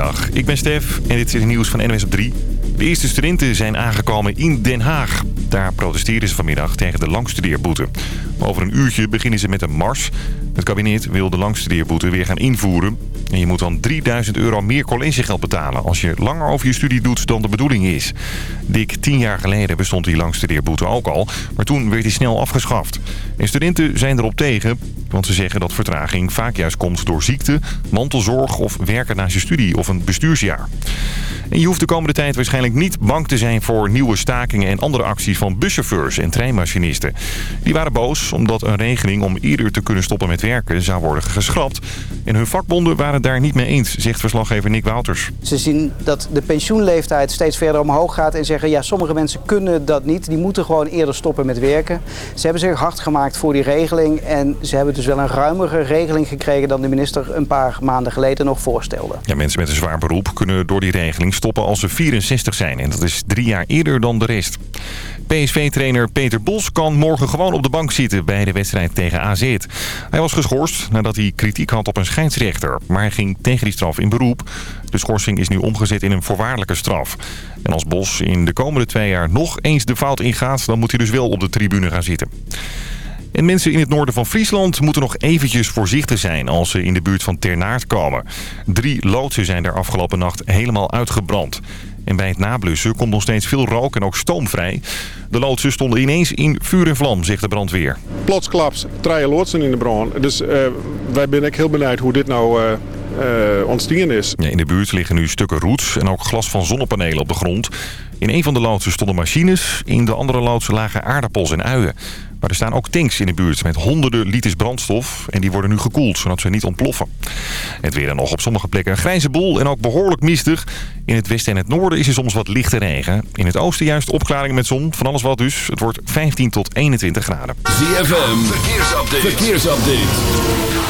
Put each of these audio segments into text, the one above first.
Goedemiddag, ik ben Stef en dit is het nieuws van NWS op 3. De eerste studenten zijn aangekomen in Den Haag. Daar protesteren ze vanmiddag tegen de langstudeerboete. Over een uurtje beginnen ze met een mars. Het kabinet wil de langstudeerboete weer gaan invoeren. En je moet dan 3000 euro meer collegegeld betalen... als je langer over je studie doet dan de bedoeling is. Dik tien jaar geleden bestond die langstudeerboete ook al... maar toen werd die snel afgeschaft. En studenten zijn erop tegen, want ze zeggen dat vertraging vaak juist komt door ziekte... mantelzorg of werken naast je studie of een bestuursjaar. En je hoeft de komende tijd waarschijnlijk niet bang te zijn voor nieuwe stakingen en andere acties van buschauffeurs en treinmachinisten. Die waren boos omdat een regeling om eerder te kunnen stoppen met werken zou worden geschrapt. En hun vakbonden waren daar niet mee eens, zegt verslaggever Nick Wouters. Ze zien dat de pensioenleeftijd steeds verder omhoog gaat en zeggen ja, sommige mensen kunnen dat niet. Die moeten gewoon eerder stoppen met werken. Ze hebben zich hard gemaakt voor die regeling en ze hebben dus wel een ruimere regeling gekregen dan de minister een paar maanden geleden nog voorstelde. Ja, mensen met een zwaar beroep kunnen door die regeling stoppen als ze 64 zijn. En dat is drie jaar eerder dan de rest. PSV-trainer Peter Bos kan morgen gewoon op de bank zitten bij de wedstrijd tegen AZ. Hij was geschorst nadat hij kritiek had op een scheidsrechter. Maar hij ging tegen die straf in beroep. De schorsing is nu omgezet in een voorwaardelijke straf. En als Bos in de komende twee jaar nog eens de fout ingaat... dan moet hij dus wel op de tribune gaan zitten. En mensen in het noorden van Friesland moeten nog eventjes voorzichtig zijn als ze in de buurt van Ternaard komen. Drie loodsen zijn daar afgelopen nacht helemaal uitgebrand. En bij het nablussen komt nog steeds veel rook en ook stoom vrij. De loodsen stonden ineens in vuur en vlam, zegt de brandweer. Plotsklaps, drie loodsen in de brand. Dus uh, wij zijn ook heel benieuwd hoe dit nou uh, uh, ontstaan is. Ja, in de buurt liggen nu stukken roet en ook glas van zonnepanelen op de grond. In een van de loodsen stonden machines, in de andere loodsen lagen aardappels en uien. Maar er staan ook tanks in de buurt met honderden liters brandstof. En die worden nu gekoeld, zodat ze niet ontploffen. Het weer dan nog op sommige plekken een grijze boel en ook behoorlijk mistig. In het westen en het noorden is er soms wat lichte regen. In het oosten juist opklaringen met zon. Van alles wat dus. Het wordt 15 tot 21 graden. ZFM, verkeersupdate. verkeersupdate.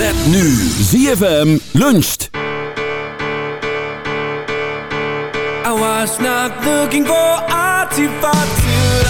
Met nu ZFM luncht. I was not looking for artifacts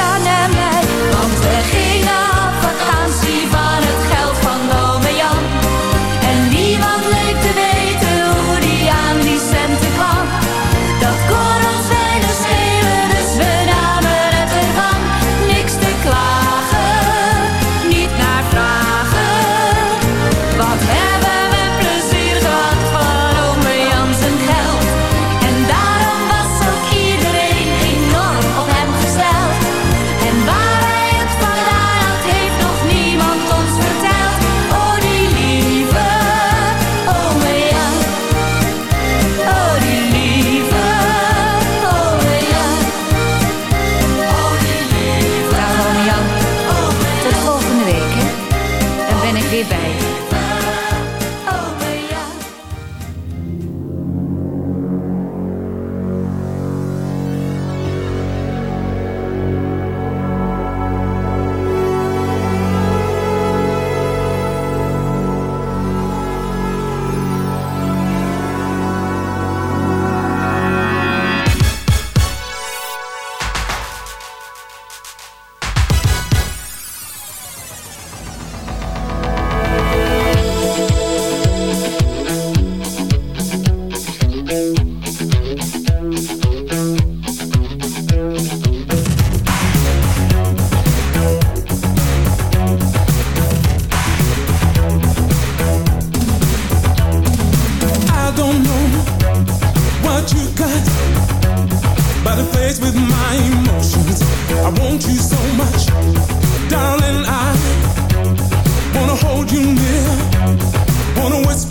wanna whisper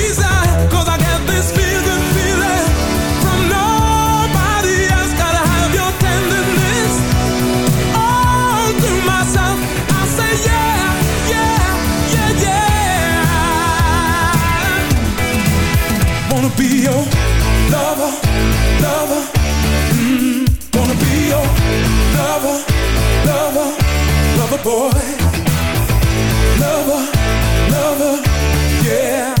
Lover, hmm, wanna be yo Lover, lover, lover boy. Lover, lover, yeah.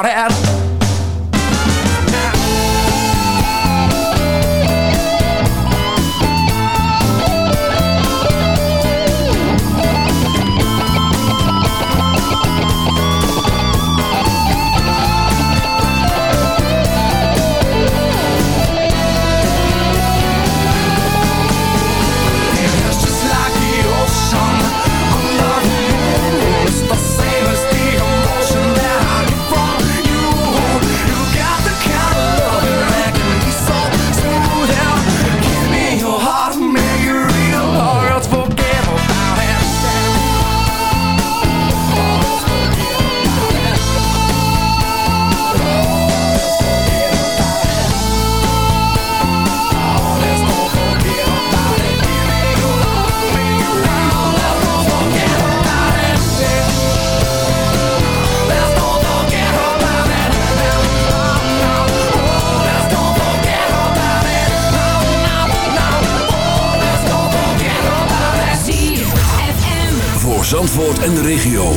how to add de regio.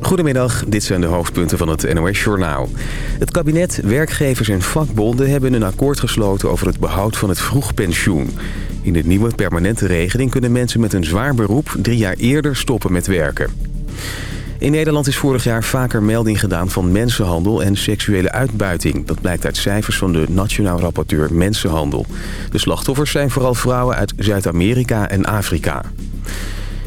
Goedemiddag, dit zijn de hoofdpunten van het NOS-journaal. Het kabinet, werkgevers en vakbonden hebben een akkoord gesloten over het behoud van het vroegpensioen. In de nieuwe permanente regeling kunnen mensen met een zwaar beroep drie jaar eerder stoppen met werken. In Nederland is vorig jaar vaker melding gedaan van mensenhandel en seksuele uitbuiting. Dat blijkt uit cijfers van de Nationaal Rapporteur Mensenhandel. De slachtoffers zijn vooral vrouwen uit Zuid-Amerika en Afrika.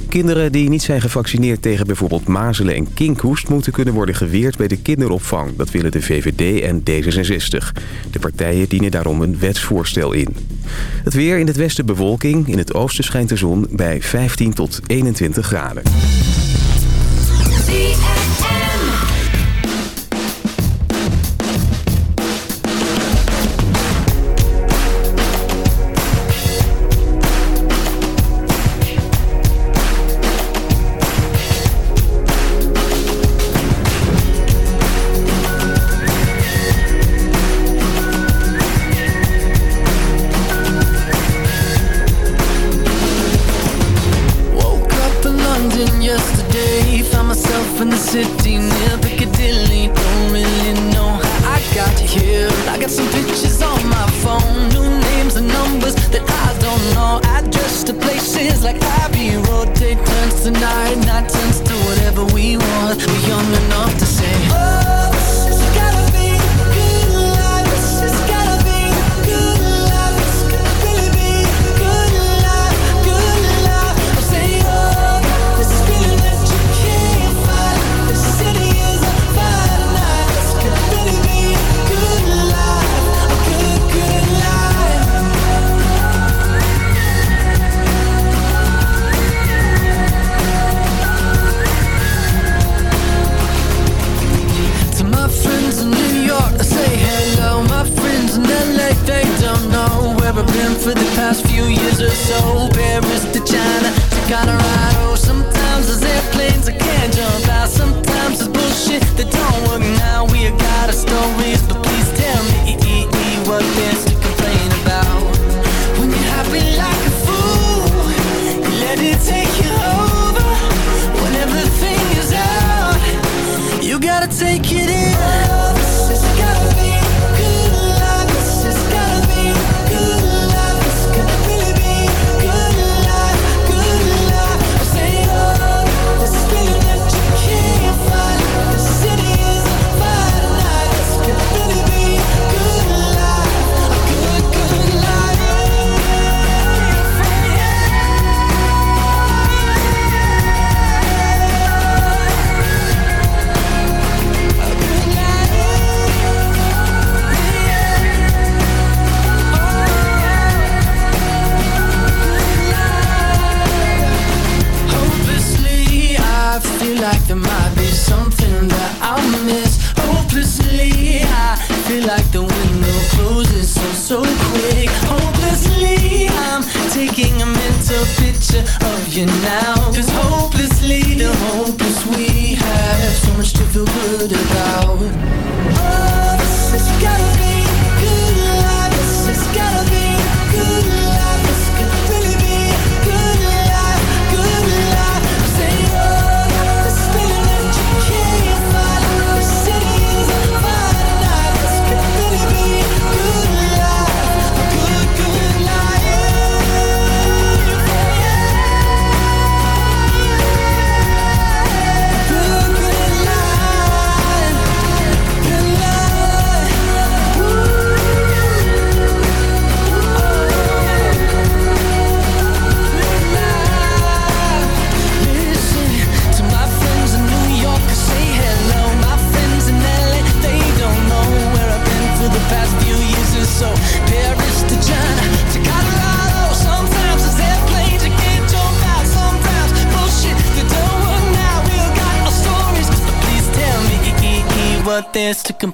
Kinderen die niet zijn gevaccineerd tegen bijvoorbeeld mazelen en kinkhoest... moeten kunnen worden geweerd bij de kinderopvang. Dat willen de VVD en D66. De partijen dienen daarom een wetsvoorstel in. Het weer in het westen bewolking, in het oosten schijnt de zon bij 15 tot 21 graden.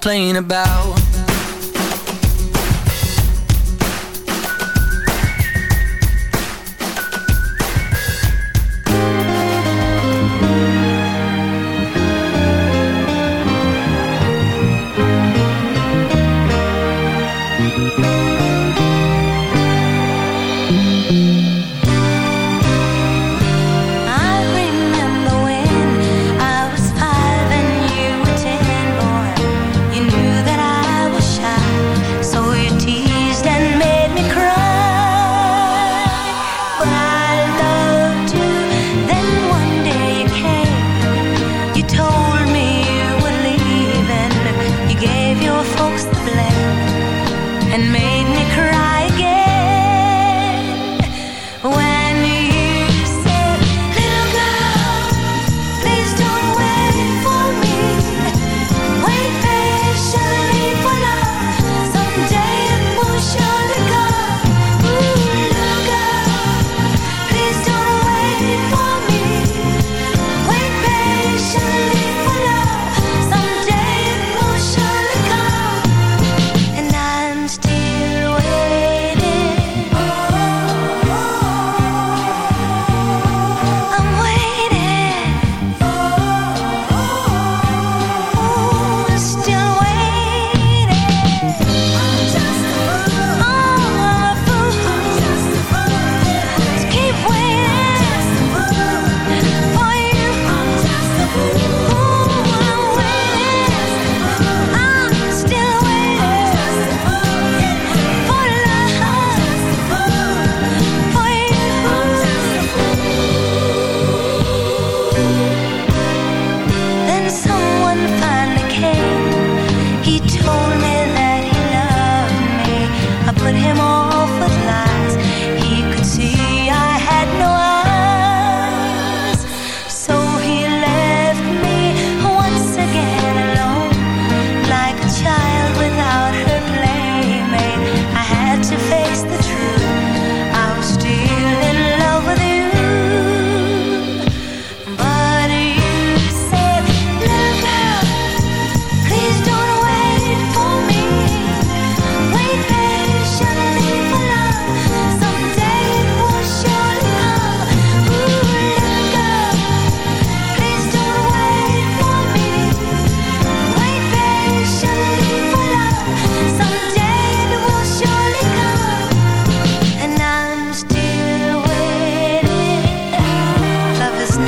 Complain about.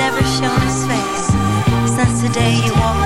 never shown his face since the day he walked.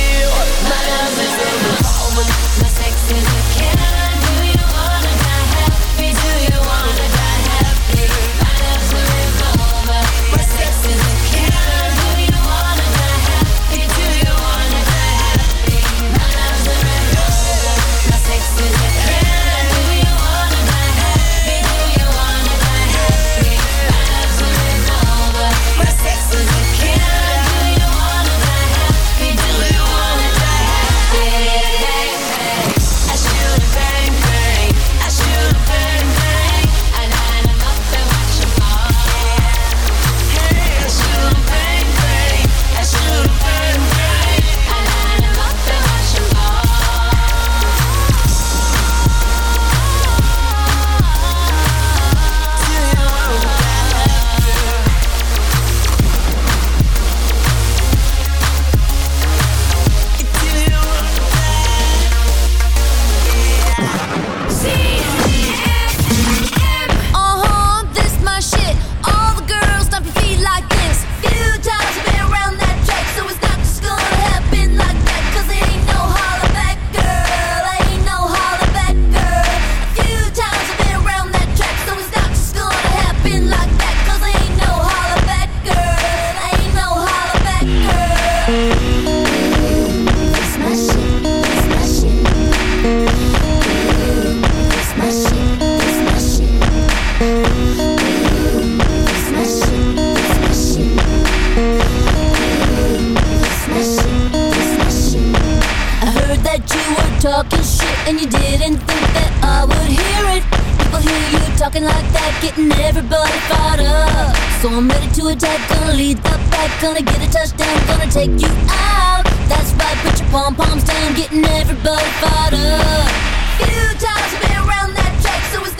feel. My love is revolving, my sex is a getting everybody fired up. So I'm ready to attack, gonna lead the pack, gonna get a touchdown, gonna take you out. That's right, put your pom poms down, getting everybody fired up. Few times I've been around that track, so it's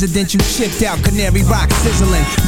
district. Presidential chipped out, Canary Rock sizzling.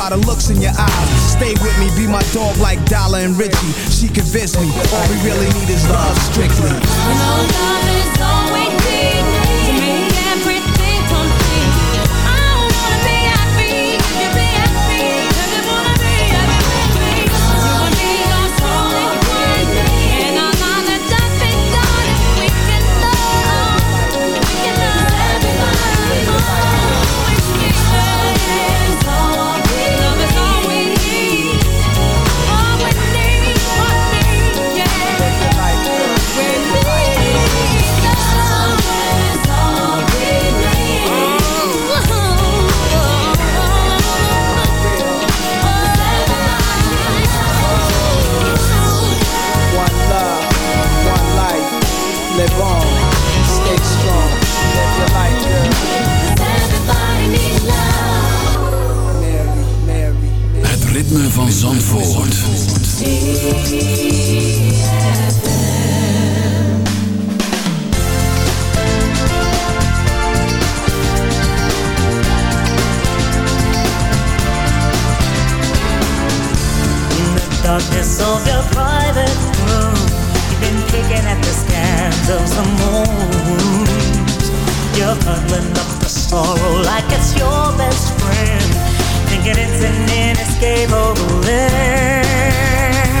by the looks in your eyes? Stay with me, be my dog like Dollar and Richie. She convinced me, all we really need is love strictly. Know love is all ritme van Zandvoort. In the darkness of your private room, you've been picking at the scans of some wounds. You're huddling up the sorrow like it's your best friend, thinking it's an inescapable end.